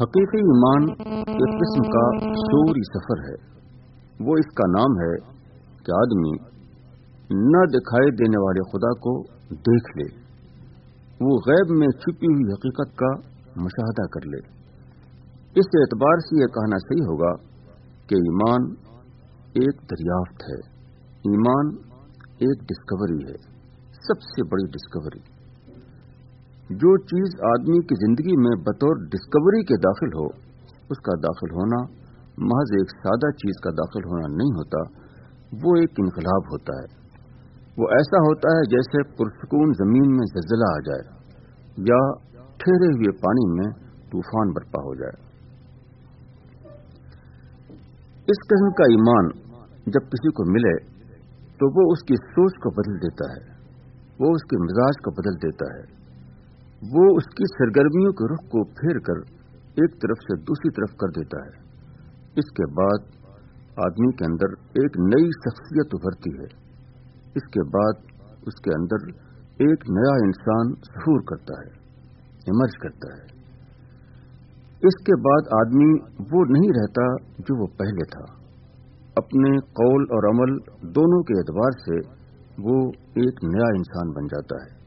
حقیقی ایمان ایک قسم کا شعوری سفر ہے۔ وہ اس کا نام ہے کہ آدمی نہ دکھائی دینے والے خدا کو دیکھ لے۔ وہ غیب میں چھپی ہوئی حقیقت کا مشاہدہ کر لے۔ اس اعتبار سے یہ کہنا صحیح ہوگا کہ ایمان ایک دریافت ہے۔ ایمان ایک ڈسکوری ہے۔ سب سے بڑی ڈسکوری جو چیز آدمی کی زندگی میں بطور ڈسکوری کے داخل ہو، اس کا داخل ہونا محض ایک سادہ چیز کا داخل ہونا نہیں ہوتا، وہ ایک انقلاب ہوتا ہے۔ وہ ایسا ہوتا ہے جیسے پرسکون زمین میں زلزلہ آ جائے یا ٹھہرے ہوئے پانی میں طوفان برپا ہو جائے۔ اس قسم کا ایمان جب کسی کو ملے تو وہ اس کی سوچ کو بدل دیتا ہے، وہ اس کے مزاج کو بدل دیتا ہے۔ وہ اس کی سرگرمیوں کے رخ کو پھیر کر ایک طرف سے دوسری طرف کر دیتا ہے۔ اس کے بعد آدمی کے اندر ایک نئی شخصیت ابھرتی ہے۔ اس کے بعد اس کے اندر ایک نیا انسان ظہور کرتا ہے، ایمرج کرتا ہے۔ اس کے بعد آدمی وہ نہیں رہتا جو وہ پہلے تھا۔ اپنے قول اور عمل دونوں کے اعتبار سے وہ ایک نیا انسان بن جاتا ہے۔